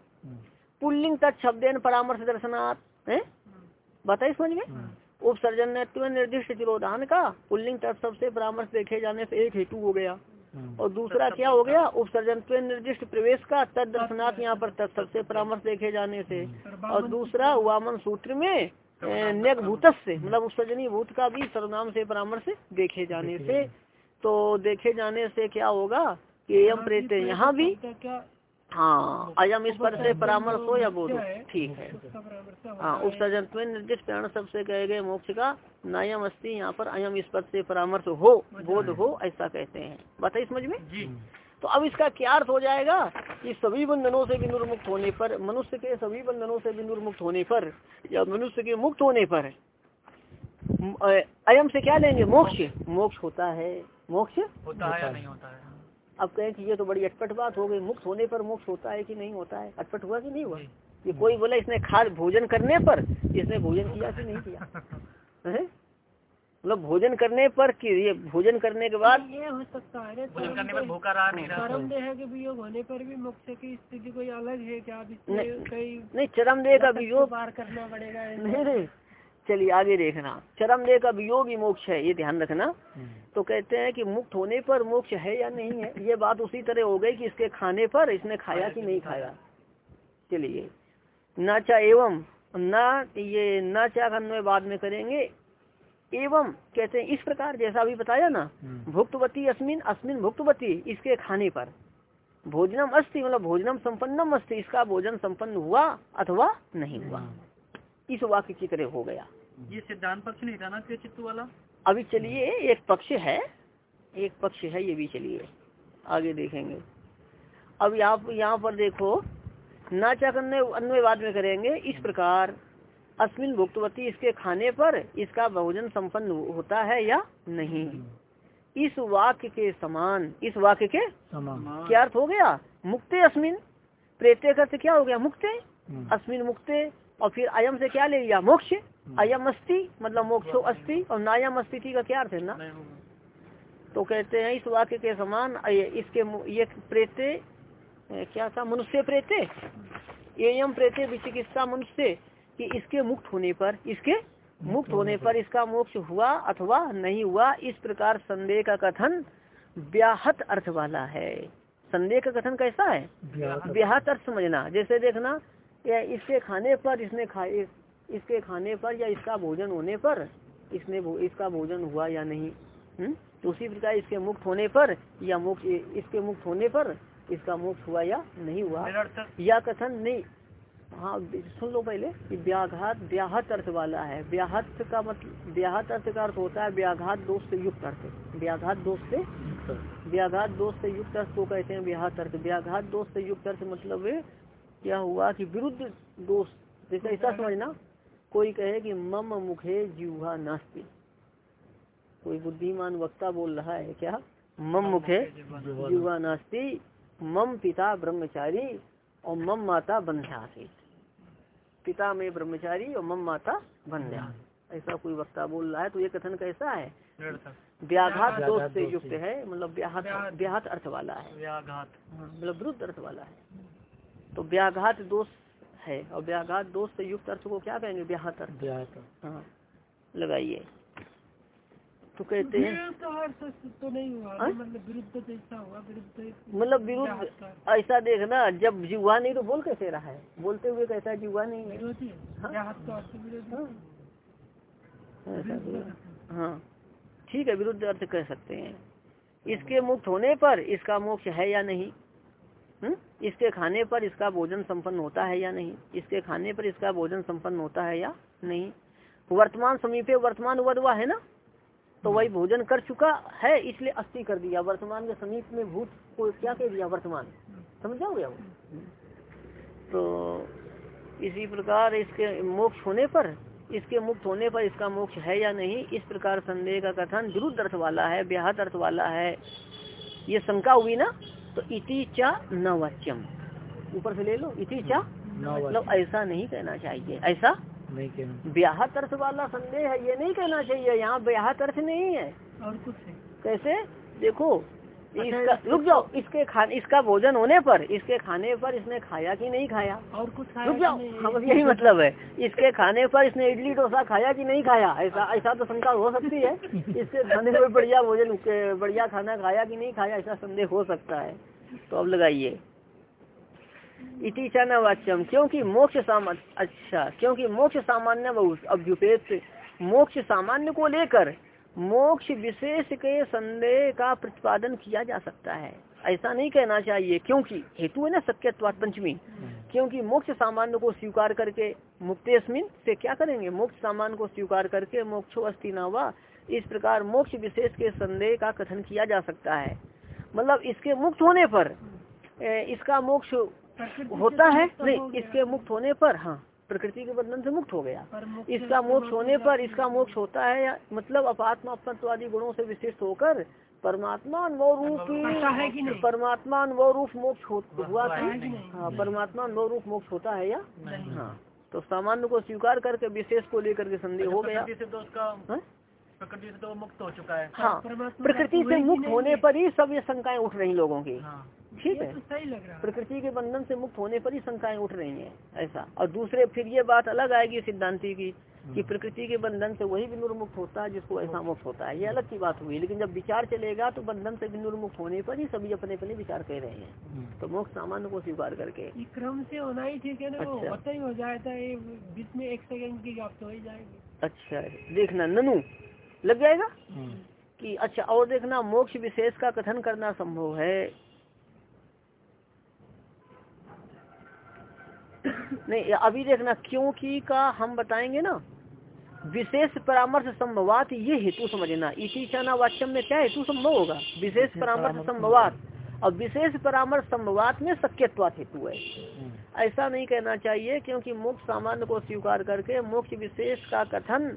पुल्लिंग तत् शब्देन परामर्श दर्शनात्। है? बताइए समझ में? उपसर्जनत्व निर्दिष्ट तिरोधान का। पुल्लिंग तत् शब्द से परामर्श देखे जाने से एक हेतु हो गया। और दूसरा क्या हो गया? उपसर्जन निर्दिष्ट प्रवेश का तद दर्शनाथ यहाँ पर तत् सबसे परामर्श देखे जाने से। और दूसरा वामन सूत्र में नेक भूत से मतलब उपसर्जनी भूत का भी सर्वनाम से परामर्श देखे जाने से। तो देखे जाने से क्या होगा कि एम प्रेत यहाँ भी हाँ अयम इस पर से परामर्श हो या बोध हो? ठीक है। हो हाँ उपसर्जन निर्दिष्ट प्राण सबसे कहे गए मोक्ष का नायम अस्ति यहाँ पर अयम इस पर से परामर्श हो बोध हो ऐसा कहते हैं। बताइए समझ में? तो अब इसका क्या अर्थ हो जाएगा? कि सभी बंधनों से विनुर्मुक्त होने पर मनुष्य के सभी बंधनों से विनुर्मुक्त होने पर या मनुष्य के मुक्त होने पर अयम से क्या लेंगे? मोक्ष। मोक्ष होता है। मोक्ष? होता है या नहीं होता है? अब कहें कि ये तो बड़ी अटपट बात हो गई मुक्त होने पर मोक्ष होता है कि नहीं होता है? अटपट हुआ कि नहीं हुआ। ये कोई बोला इसने खा भोजन करने पर इसने भोजन किया कि नहीं किया? मतलब भोजन करने पर कि ये भोजन करने के बाद? ये हो सकता है भोजन करने पर भूखा रहा नहीं रहा परम देह के वियोग होने पर भी मोक्ष की स्थिति कोई अलग है क्या अब नहीं। कई नहीं चरम देह का वियोग पार करना पड़ेगा नहीं नहीं। चलिए आगे देखना। चरम देह का वियोग ही मोक्ष है ये ध्यान रखना। तो कहते हैं कि मुक्त होने पर मोक्ष है या नहीं है ये बात उसी तरह हो गई कि इसके खाने पर इसने खाया कि नहीं खाया। चलिए। न चा एवं न ये न चा अन्वय बाद में करेंगे। एवं कहते हैं इस प्रकार जैसा अभी बताया ना भुक्तवती अस्मिन अस्मिन भुक्तवती इसके खाने पर। भोजनम अस्थि मतलब भोजनम संपन्नम अस्ति इसका भोजन संपन्न हुआ अथवा नहीं हुआ। इस वाक्य की तरह हो गया। ये सिद्धांत पक्ष नहीं था ना चित्त वाला? अभी चलिए एक पक्ष है एक पक्ष है ये भी चलिए आगे देखेंगे। अब यहाँ यहाँ पर देखो नाचा करने अन्वय बाद में करेंगे इस प्रकार अस्मिन भुक्तवती इसके खाने पर इसका भोजन संपन्न होता है या नहीं? इस वाक्य के समान इस वाक्य के समान। क्या अर्थ हो गया? मुक्ते अस्मिन प्रेते का अर्थ क्या हो गया? मुक्ते। अस्मिन मुक्ते और फिर अयम से क्या ले लिया? मोक्ष। अयम अस्थि मतलब मोक्षो अस्थि और नायम अस्तिति का क्या अर्थ है ना? तो कहते हैं इस वाक्य के समान इसके ये प्रेते क्या था? मनुष्य प्रेते? एयम प्रेते विचिकित्सा मनुष्य कि इसके मुक्त होने पर इसके मुक्त होने पर। इसका मोक्ष हुआ अथवा नहीं हुआ इस प्रकार संदेह का कथन व्याहत अर्थ वाला है। संदेह का कथन कैसा है? व्याहत अर्थ। समझना। जैसे देखना इसके खाने पर इसने खा इस- इसके खाने पर या इसका भोजन होने पर इसने भो- इसका भोजन हुआ या नहीं? हम्म? तो उसी प्रकार इसके मुक्त होने पर या मुक्त इसके मुक्त होने पर इसका मुक्त हुआ या नहीं हुआ? या कथन नहीं। हाँ सुन लो पहले कि व्याघात व्याहत अर्थ वाला है। व्याहत का मतलब व्याहत अर्थ का अर्थ होता है व्याघात दोष से युक्त अर्थ। व्याघात दोष से व्याघात दोष से युक्त अर्थ को कहते हैं व्याहत अर्थ। व्याघात दोष से युक्त अर्थ मतलब क्या हुआ कि विरुद्ध दोष। जैसे ऐसा समझना। कोई कहे कि मम मुखे जीवा नास्ति। कोई बुद्धिमान वक्ता बोल रहा है क्या? मम मुखे जीवा नास्ति। मम पिता ब्रह्मचारी और मम माता बंध्या पिता में ब्रह्मचारी और मम माता बंध्या ऐसा कोई वक्ता बोल रहा है तो ये कथन कैसा है? व्याघात दोष से युक्त है मतलब व्याहत अर्थ वाला है। व्याघात। मतलब विरुद्ध अर्थ वाला है। तो व्याघात दोष है। और व्याघात दोष से युक्त अर्थ को क्या कहेंगे व्याहत अर्थ हाँ। लगाइए। तो कहते हैं तो नहीं हुआ हाँ? मतलब विरुद्ध हुआ मतलब विरुद्ध ऐसा देखना जब जुआ नहीं तो बोल कैसे रहा है? बोलते हुए कैसा जुआ नहीं है। हाँ? विरोधी हाँ। ऐसा भी- हाँ। ठीक है विरुद्ध अर्थ कह सकते हैं। इसके मुक्त होने पर इसका मोक्ष है या नहीं? हम्म? इसके खाने पर इसका भोजन संपन्न होता है या नहीं? इसके खाने पर इसका भोजन संपन्न होता है या नहीं? वर्तमान समीपे वर्तमान हुआ हुआ है ना? तो वही भोजन कर चुका है इसलिए अस्थि कर दिया। वर्तमान के समीप में भूत को क्या कह दिया वर्तमान? समझ जाओगे आप? तो इसी प्रकार इसके मोक्ष होने पर इसके मुक्त होने पर इसका मोक्ष है या नहीं? इस प्रकार संदेह का कथन विरुद्ध अर्थ वाला है व्याहत अर्थ वाला है। ये शंका हुई ना? तो इति चा न वाच्यम। ऊपर से ले लो इति चा मतलब ऐसा नहीं कहना चाहिए। ऐसा? नहीं कहना। ब्याह अर्थ वाला संदेह है ये नहीं कहना चाहिए यहाँ ब्याह तर्थ नहीं है। और कुछ है कैसे? देखो इसका रुक जाओ इसके खाने इसका भोजन होने पर इसके खाने पर इसने खाया कि नहीं खाया? और कुछ खाया रुक जाओ? हाँ बस यही मतलब है। इसके खाने पर इसने इडली डोसा खाया कि नहीं खाया? ऐसा ऐसा तो शंका हो सकती है। इसके खाने पर बढ़िया भोजन बढ़िया खाना खाया कि नहीं खाया ऐसा संदेह हो सकता है। तो अब लगाइए। इति च वाच्यम क्योंकि मोक्ष सामान्य अच्छा क्योंकि मोक्ष सामान्य बहुत अभ्युपेत मोक्ष सामान्य को लेकर मोक्ष विशेष के संदेह का प्रतिपादन किया जा सकता है। ऐसा नहीं कहना चाहिए क्योंकि हेतु है ना सत्यत्वाद पंचमी। क्योंकि मोक्ष सामान्य को स्वीकार करके मुक्तेस्मिन से क्या करेंगे? मोक्ष सामान्य को स्वीकार करके मोक्षो अस्थि नावा इस प्रकार मोक्ष विशेष के संदेह का कथन किया जा सकता है। मतलब इसके मुक्त होने पर इसका मोक्ष होता है? नहीं इसके मुक्त होने पर हाँ। प्रकृति के बंधन से मुक्त हो गया। इसका मोक्ष होने पर इसका मोक्ष होता है या मतलब अपात्मा अपनत्वादी गुणों से विशिष्ट होकर परमात्मा अनुभव रूप है? परमात्मा अनुभव रूप मोक्ष हुआ हुआ है? हाँ परमात्मा अनुभव रूप मोक्ष होता है या? हाँ। तो सामान्य को स्वीकार करके विशेष को लेकर के संदेह हो गया। प्रकृति से तो हाँ? तो मुक्त हो चुका है। हाँ प्रकृति से मुक्त होने है? पर ही सब ये शंकाएँ उठ रही लोगों की। हाँ ठीक है। तो सही लग रहा है। प्रकृति के बंधन से मुक्त होने पर ही शंकाएँ उठ रही हैं ऐसा। और दूसरे फिर ये बात अलग आएगी सिद्धांति की कि प्रकृति के बंधन से वही विनुर्मुक्त होता है जिसको ऐसा मुक्त होता है। ये अलग की बात हुई लेकिन जब विचार चलेगा तो बंधन से विनुर्मुक्त होने पर ही सभी अपने अपने विचार कह रहे हैं। तो मोक्ष सामान्य को स्वीकार करके। क्रम से होना ही ठीक है ना अच्छा। होता ही हो जाता है बीच में एक सेकंड की गैप तो हो ही जाएगी। अच्छा देखना। ननु लग जाएगा? कि अच्छा और देखना मोक्ष विशेष का कथन करना संभव है। नहीं अभी देखना क्योंकि का हम बताएँगे ना विशेष परामर्श संभवात ये हेतु समझना। इसी चाना वाच्यम में क्या हेतु संभव होगा? विशेष परामर्श संभवात। और विशेष परामर्श संभवात में शक्यत्वात हेतु है। ऐसा नहीं कहना चाहिए क्योंकि मोक्ष सामान्य को स्वीकार करके मोक्ष विशेष का कथन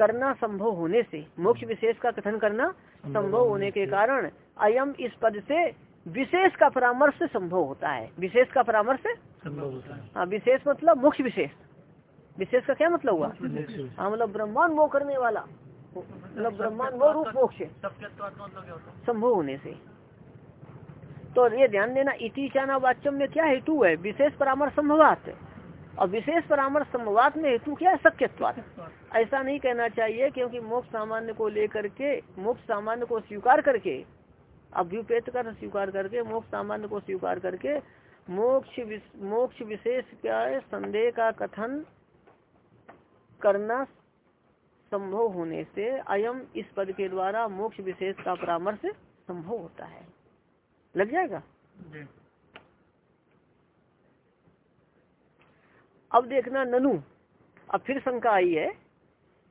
करना संभव होने से मोक्ष विशेष का कथन करना संभव होने के कारण अयम इस पद से विशेष का परामर्श संभव होता है। विशेष का परामर्श? संभव होता हाँ। विशेष मतलब मोक्ष विशेष। विशेष का क्या मतलब हुआ? हाँ मतलब ब्रह्मांड वो करने वाला। मतलब ब्रह्मांड वो रूप मोक्ष है। संभव होने से। तो ये ध्यान देना इति चाना वाच्यम में क्या हेतु है? विशेष परामर्श संभवात और विशेष परामर्श संभवात में हेतु क्या है? सत्यत्वात ऐसा नहीं कहना चाहिए क्योंकि मोक्ष सामान्य को लेकर के, मोक्ष सामान्य को स्वीकार करके, अभ्युपेत कर स्वीकार करके, मोक्ष सामान्य को स्वीकार करके, मोक्ष मोक्ष विशेष क्या है? संदेह का कथन करना संभव होने से अयम इस पद के द्वारा मोक्ष विशेष का परामर्श संभव होता है। लग जाएगा? अब देखना ननु। अब फिर शंका आई है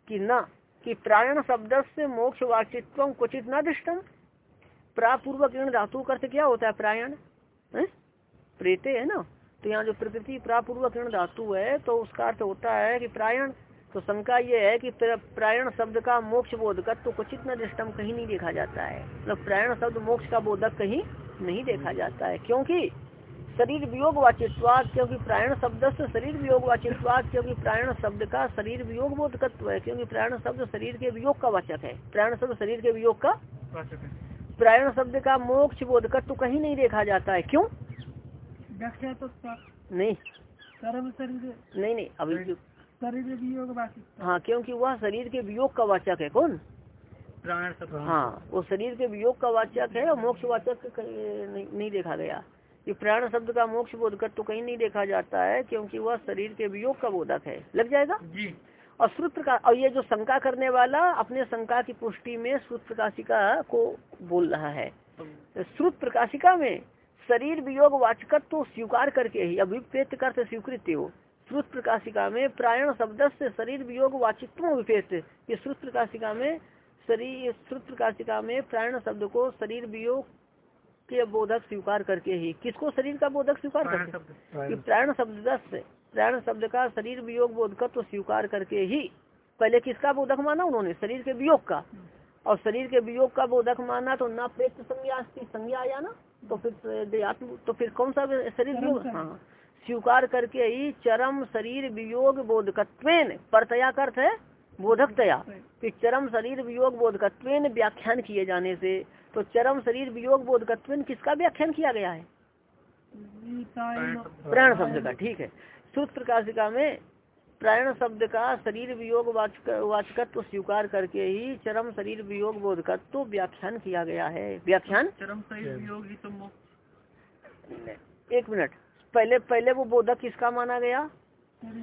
कि न, कि प्रायण शब्द से मोक्ष वाचित्व क्वचित न दृष्टम। प्रापूर्वक धातु का अर्थ क्या होता है प्रायण? प्रेते है ना? तो यहाँ जो प्रकृति प्रापूर्वक धातु है तो उसका अर्थ होता है कि प्रायण। तो शंका ये है कि प्रायण शब्द का मोक्ष बोधक तो क्वचित न दृष्टम कहीं नहीं देखा जाता है। मतलब प्रायण शब्द मोक्ष का बोधक कहीं नहीं देखा जाता है। क्योंकि शरीर वियोग वाचित्वाद क्योंकि प्रायण शब्द से शरीर वियोग वाचित्वाद क्योंकि प्रायण शब्द का शरीर वियोग बोधकत्व है क्योंकि प्रायण शब्द शरीर के वियोग का वाचक है। प्रायण शब्द शरीर के वियोग का प्रायण शब्द का मोक्ष बोधकत्व कहीं नहीं देखा जाता है। क्यों? तो नहीं। नहीं नहीं अभी शरीर वियोग हाँ क्योंकि वह शरीर के वियोग का वाचक है। कौन? प्राण शब्द। हाँ वो शरीर के वियोग का वाचक है और मोक्ष वाचक नहीं देखा गया। कि प्राण शब्द का मोक्ष बोधकत्व तो कहीं नहीं देखा जाता है क्योंकि वह शरीर के वियोग का बोधक है। लग जाएगा? जी। और श्रुत प्रकाश और ये जो शंका करने वाला अपने शंका की पुष्टि में श्रुत प्रकाशिका को बोल रहा है। श्रुत प्रकाशिका में शरीर वियोग वाचकत्व तो स्वीकार करके ही अभिप्रेत कर स्वीकृत हो श्रुत प्रकाशिका में प्रायण शब्द से शरीर वियोग वाचित्व विपेत ये श्रुत प्रकाशिका में शरीर श्रुत प्रकाशिका में प्रायण शब्द को शरीर वियोग के बोधक स्वीकार करके ही। किसको शरीर का बोधक स्वीकार करके? प्राण। शब्द प्राण शब्द का शरीर वियोग बोधकत्व स्वीकार करके ही। पहले किसका बोधक माना उन्होंने? शरीर के वियोग का। और शरीर के वियोग का बोधक माना तो ना प्रेत संज्ञा संज्ञा आया ना? तो फिर देहात्म तो फिर कौन सा शरीर वियोग? हाँ। स्वीकार करके ही चरम शरीर वियोग बोधकत्वेन परतया का अर्थ है बोधकतया। कि चरम शरीर वियोग बोधकत्वेन व्याख्यान किए जाने से। तो चरम शरीर वियोग बोधकत्वेन किसका व्याख्यान किया गया है? प्राण शब्द का ठीक है। सूत्र प्रकाशिका में प्राण शब्द का शरीर वियोग वाचक वाचकत्व स्वीकार करके ही चरम शरीर वियोग बोध बोधकत्व व्याख्यान किया गया है। व्याख्यान? चरम शरीर वियोग ही तो एक मिनट। पहले पहले वो बोधक किसका माना गया?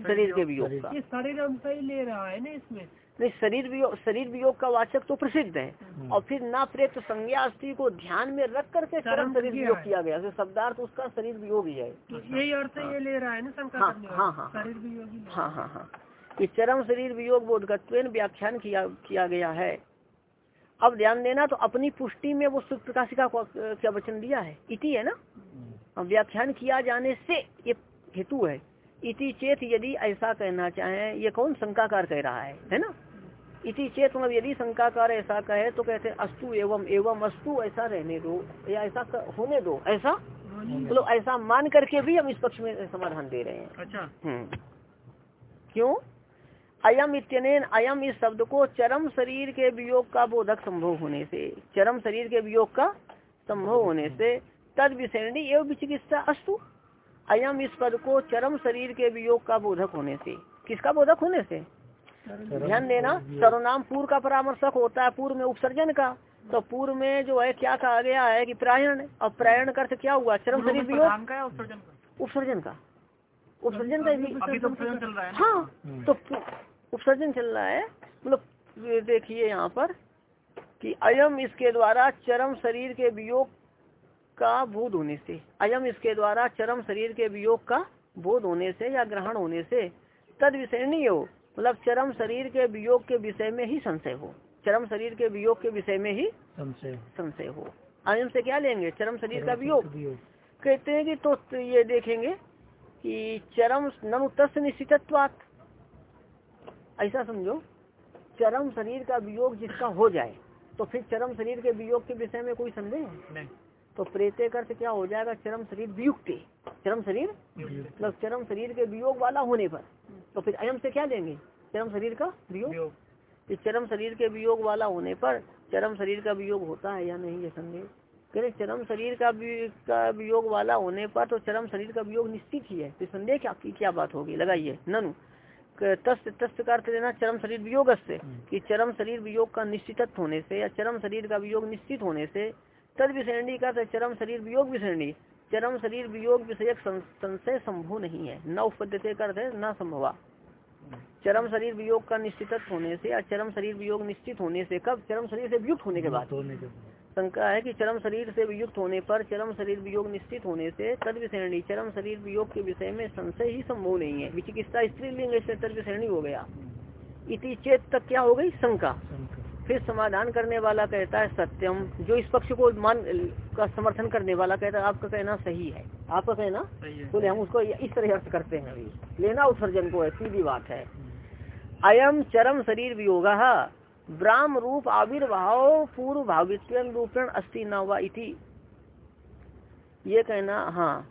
शरीर के वियोग। का। शरीर ही ले रहा है ना इसमें। नहीं शरीर वियोग शरीर वियोग का वाचक तो प्रसिद्ध है। और फिर ना प्रेत संज्ञा अस्थि को ध्यान में रख करके चरम चरम शरीर वियोग किया गया। तो शब्दार्थ उसका शरीर वियोग ही है। तो यही अर्थ ये ले रहा है ना शंका हाँ, हाँ, हाँ, हाँ। शरीर वियोग ही हाँ। हाँ हाँ कि चरम शरीर वियोग बोधकत्व व्याख्यान किया किया गया है। अब ध्यान देना तो अपनी पुष्टि में वो सूत्र प्रकाशिका को क्या वचन दिया है? इति है ना? अब व्याख्यान किया जाने से ये हेतु है। इति चेत यदि ऐसा कहना चाहे ये कौन शंकाकार कह रहा है? है ना? इति चेत मतलब यदि शंकाकार ऐसा कहे तो कहते अस्तु एवं एवं अस्तु ऐसा रहने दो या ऐसा होने दो ऐसा? मतलब ऐसा मान करके भी हम इस पक्ष में समाधान दे रहे हैं। अच्छा। हम्म। क्यों? अयम इत्यनेन अयम इस शब्द को चरम शरीर के वियोग का बोधक संभव होने से चरम शरीर के वियोग का संभव होने से तद विषयणी एवं चिकित्सा अस्तु। अयम इस पद को चरम शरीर के वियोग का बोधक होने से किसका बोधक होने से? ध्यान देना सर्वनाम पूर्व का परामर्शक होता है पूर्व में उपसर्जन का। तो पूर्व में जो है क्या कहा गया है कि प्रायण और प्रायण का अर्थ क्या हुआ? चरम शरीर वियोग प्रधान का है उत्सर्जन का? उपसर्जन का। उपसर्जन का भी अभी तो उत्सर्जन चल रहा है हाँ तो उपसर्जन चल रहा है। मतलब देखिए यहाँ पर कि अयम इसके द्वारा चरम शरीर के वियोग का बोध होने से अयम इसके द्वारा चरम शरीर के वियोग का बोध होने से या ग्रहण होने से तद विषय नहीं हो। मतलब चरम शरीर के वियोग के विषय में ही संशय हो। चरम शरीर के वियोग के विषय में ही संशय संशय हो। अयम से क्या लेंगे? चरम शरीर का वियोग। कहते हैं कि तो तो ये देखेंगे कि चरम ननु तस् निश्चितत्वात। ऐसा समझो चरम शरीर का वियोग जिसका हो जाए तो फिर चरम शरीर के वियोग के विषय में कोई संदेह है? नहीं। तो प्रेते कर क्या हो जाएगा चरम शरीर वियुक्त चरम शरीर मतलब चरम शरीर के वियोग वाला होने पर तो फिर अयम से क्या देंगे चरम शरीर का वियोग। इस चरम शरीर के वियोग वाला होने पर चरम शरीर का वियोग होता है या नहीं ये संदेह कह चरम शरीर का का वियोग वाला होने पर तो चरम शरीर का वियोग निश्चित ही है तो संदेह क्या की क्या बात होगी लगाइए ननु क- तस् तस् का अर्थ लेना चरम शरीर वियोग से कि चरम शरीर वियोग का निश्चित होने से या चरम शरीर का वियोग निश्चित होने से तद विषयणी का चरम शरीर वियोग विषयणी। चरम शरीर वियोग विषयक संशय संभव नहीं है। न उपपद्यते का अर्थ न संभवा। चरम शरीर वियोग का निश्चितत्व होने से या चरम शरीर वियोग निश्चित होने से कब? चरम शरीर से वियुक्त होने के बाद। शंका है कि चरम शरीर से वियुक्त होने पर चरम शरीर वियोग निश्चित होने से तद विषयणी चरम शरीर वियोग के विषय में संशय ही संभव नहीं है। विचिकित्सा स्त्रीलिंग से तद विषयणी हो गया। इति चेत तक क्या हो गई? शंका। फिर समाधान करने वाला कहता है सत्यम जो इस पक्ष को मान का समर्थन करने वाला कहता है आपका कहना सही है। आपका कहना बोले हम उसको इस तरह अर्थ करते हैं। अभी लेना उत्सर्जन को है सीधी बात है। अयम चरम शरीर वियोग ब्राह्म रूप आविर्भाव पूर्व भावित्व रूपेण अस्थि न वा इति। ये कहना हाँ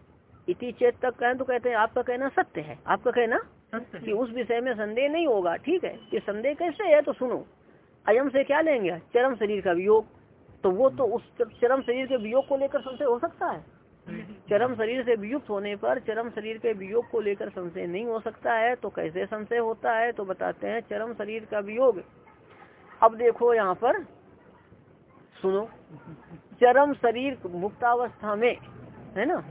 इति चेत तक कहें तो कहते हैं आपका कहना सत्य है। आपका कहना कि उस विषय में संदेह नहीं होगा। ठीक है कि संदेह कैसे है तो सुनो। अयम से क्या लेंगे? चरम शरीर का वियोग। तो वो तो उस चरम शरीर के वियोग को लेकर संशय हो सकता है। चरम शरीर से वियुक्त होने पर चरम शरीर के वियोग को लेकर संशय नहीं हो सकता है तो कैसे संशय होता है? तो बताते हैं चरम शरीर का वियोग। अब देखो यहाँ पर सुनो। चरम शरीर मुक्तावस्था में है ना?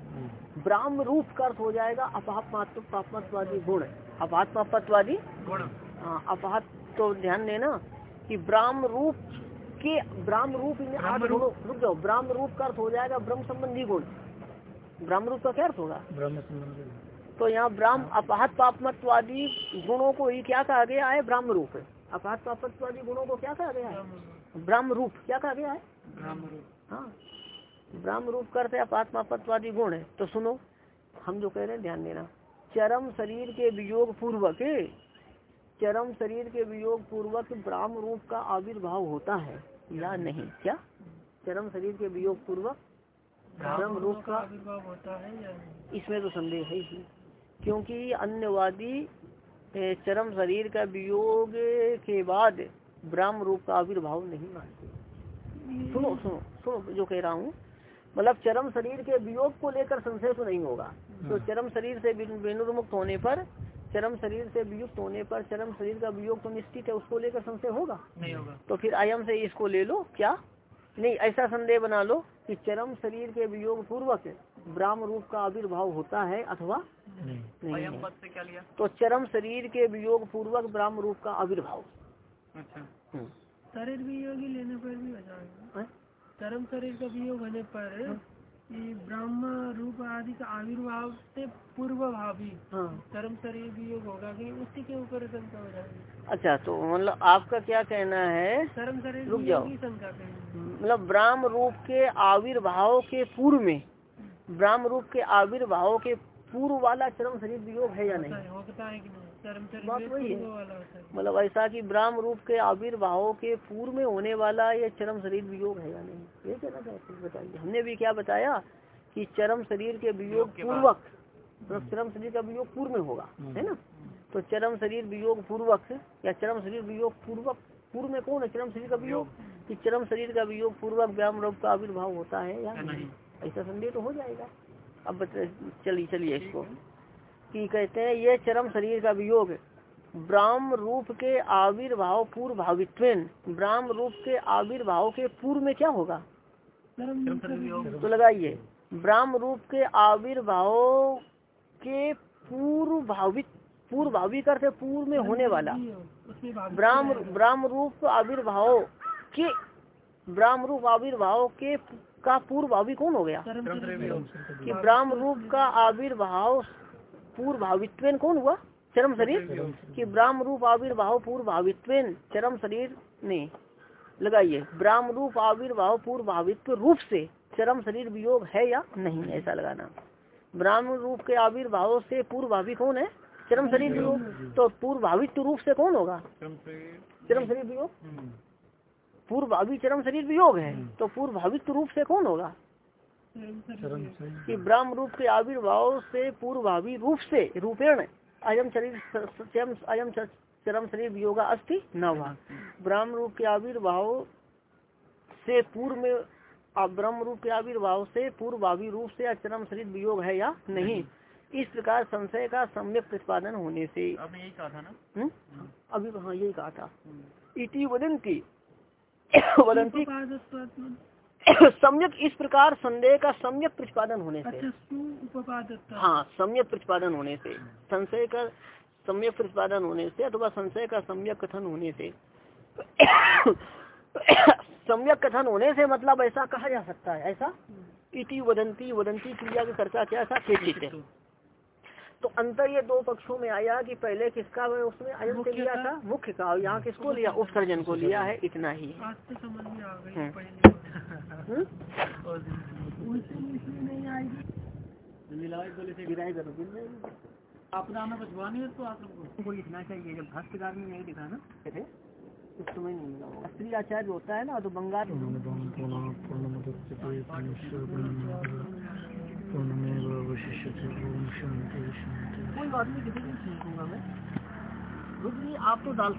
ब्राह्म रूप का अर्थ हो जाएगा अपात्मात्वादी गुण। अपात्मात्वादी गुण। हाँ, अपहत तो ध्यान देना। कि ब्राह्म रूप के ब्राह्म रूप में आठ गुणों रुक जाओ ब्राह्म रूप का अर्थ हो जाएगा ब्रह्म संबंधी गुण। ब्राह्म रूप का क्या अर्थ होगा? ब्रह्म संबंध तो यहाँ ब्राह्म अपहत पापमत्वादी गुणों को ही क्या कहा गया है? ब्राह्म रूप। अपहत पापमत्वादी गुणों को क्या कहा गया है? ब्राह्म रूप। क्या कहा गया है? ब्रह्म रूप। हाँ। ब्राह्म रूप करते अपात्मापत्वादी गुण है। तो सुनो हम जो कह रहे हैं ध्यान देना चरम शरीर के वियोग पूर्वक चरम शरीर के वियोग पूर्वक ब्राह्म रूप का आविर्भाव होता है। या नहीं? क्या? चरम शरीर के वियोग पूर्वक ब्रह्म रूप का आविर्भाव होता है या नहीं? इसमें तो संदेह है ही। क्योंकि अन्यवादी चरम शरीर का वियोग के बाद ब्राह्म रूप का आविर्भाव नहीं मानते। सुनो सुनो सुनो जो कह रहा हूँ। मतलब चरम शरीर के वियोग को लेकर संशय तो नहीं होगा। तो चरम शरीर से विनु- विनुर्मुक्त होने पर चरम शरीर से वियुक्त होने पर चरम शरीर का वियोग तो निश्चित है उसको लेकर संशय होगा? नहीं होगा। तो फिर आयम से इसको ले लो क्या? नहीं ऐसा संदेह बना लो कि चरम शरीर के वियोग पूर्वक ब्राह्म रूप का आविर्भाव होता है अथवा नहीं। नहीं अयम है। पद से क्या लिया? तो चरम शरीर के वियोग पूर्वक ब्राह्म रूप का आविर्भाव। अच्छा। हम्म। शरीर वियोग लेने पर भी हो चरम शरीर का वियोग होने पर ये ब्रह्म रूप आदि का आविर्भाव से पूर्व भावी हाँ कर्म शरीर वियोग होगा कि उसी के ऊपर शंका हो जाएगी अच्छा तो मतलब आपका क्या कहना है? कर्म शरीर रुक जाओ। मतलब ब्राह्म रूप के आविर्भाव के पूर्व में ब्राह्म रूप के आविर्भाव के पूर्व वाला चरम शरीर वियोग है या नहीं? होता है कि नहीं? बात वही है। मतलब ऐसा कि ब्राह्म रूप के आविर्भाव के पूर्व में होने वाला ये चरम शरीर वियोग है या नहीं? ये कहना चाहते हैं बताइए। हमने भी क्या बताया कि चरम शरीर के वियोग पूर्वक मतलब चरम शरीर का वियोग पूर्व में होगा है ना? तो चरम शरीर वियोग पूर्वक या चरम शरीर वियोग पूर्वक पूर्व में कौन है चरम शरीर का वियोग? कि चरम शरीर का वियोग पूर्वक व्याम रूप का आविर्भाव होता है या नहीं? ऐसा संदेह तो हो जाएगा। अब चलिए चलिए इसको। कि कहते हैं ये चरम शरीर का वियोग ब्राह्म रूप के आविर्भाव पूर्व भावित्वेन ब्राह्म रूप के आविर्भाव के पूर्व में क्या होगा? तो लगाइए। ब्राह्म रूप के आविर्भाव के पूर्व भावित पूर्व भाविक अर्थ है पूर्व में होने वाला। ब्राह्म ब्राह्म रूप आविर्भाव के ब्राह्म रूप आविर्भाव के का पूर्व भावी कौन हो गया? कि ब्राह्म रूप का आविर्भाव पूर्व भावित्वेन कौन हुआ? चरम शरीर? कि ब्राह्म रूप आविर्भाव पूर्व भावित्वेन, चरम शरीर ने लगाइए। ब्राह्म रूप आविर्भाव पूर्व भावित्व रूप से चरम शरीर वियोग है या नहीं ऐसा लगाना। ब्राह्म रूप के आविर्भाव से पूर्व भावी कौन है? चरम शरीर वियोग। तो पूर्व भावित्व रूप से कौन होगा? चरम शरीर वियोग। पूर्व भावी चरम शरीर वियोग है। तो पूर्व भावित्व रूप से कौन होगा। कि ब्राह्म रूप के आविर्भाव से पूर्वभावी रूप से रूपेण अयम शरीर अयम चरम शरीर वियोगा अस्ति न हुआ ब्राह्म रूप के आविर्भाव से पूर्व में ब्रह्म रूप के आविर्भाव से पूर्वभावी रूप से अचरम शरीर वियोग है या नहीं इस प्रकार संशय का सम्यक प्रतिपादन होने से। आपने यही कहा था ना? हम्म? अभी हाँ यही कहा था। इति वदंती वदंती सम्यक इस प्रकार संदेह का सम्यक प्रतिपादन होने से। अच्छा हाँ सम्यक प्रतिपादन होने से संशय का सम्यक प्रतिपादन होने से अथवा संशय का सम्यक कथन होने से। सम्यक कथन होने से मतलब ऐसा कहा जा सकता है ऐसा? इति वदंती वदंती क्रिया की चर्चा क्या ऐसा खेचित। है तो अंतर ये दो पक्षों में आया कि पहले किसका उसमें अयम से लिया था। मुख्य का। और यहाँ किसको लिया? उपसर्जन को लिया है इतना ही। है आज तो समझ में आ गई हम्म। पहले हम्म? उनसे इसमें नहीं आएगी गिराई करो, गिर जाएगी। आपदा में बचवानी है तो लोग को लिखना चाहिए जब लिखा ना कुछ समय नहीं मिला आचार्य होता है ना तो बंगाल कोई बात नहीं किसी मैं रुक आप तो डाल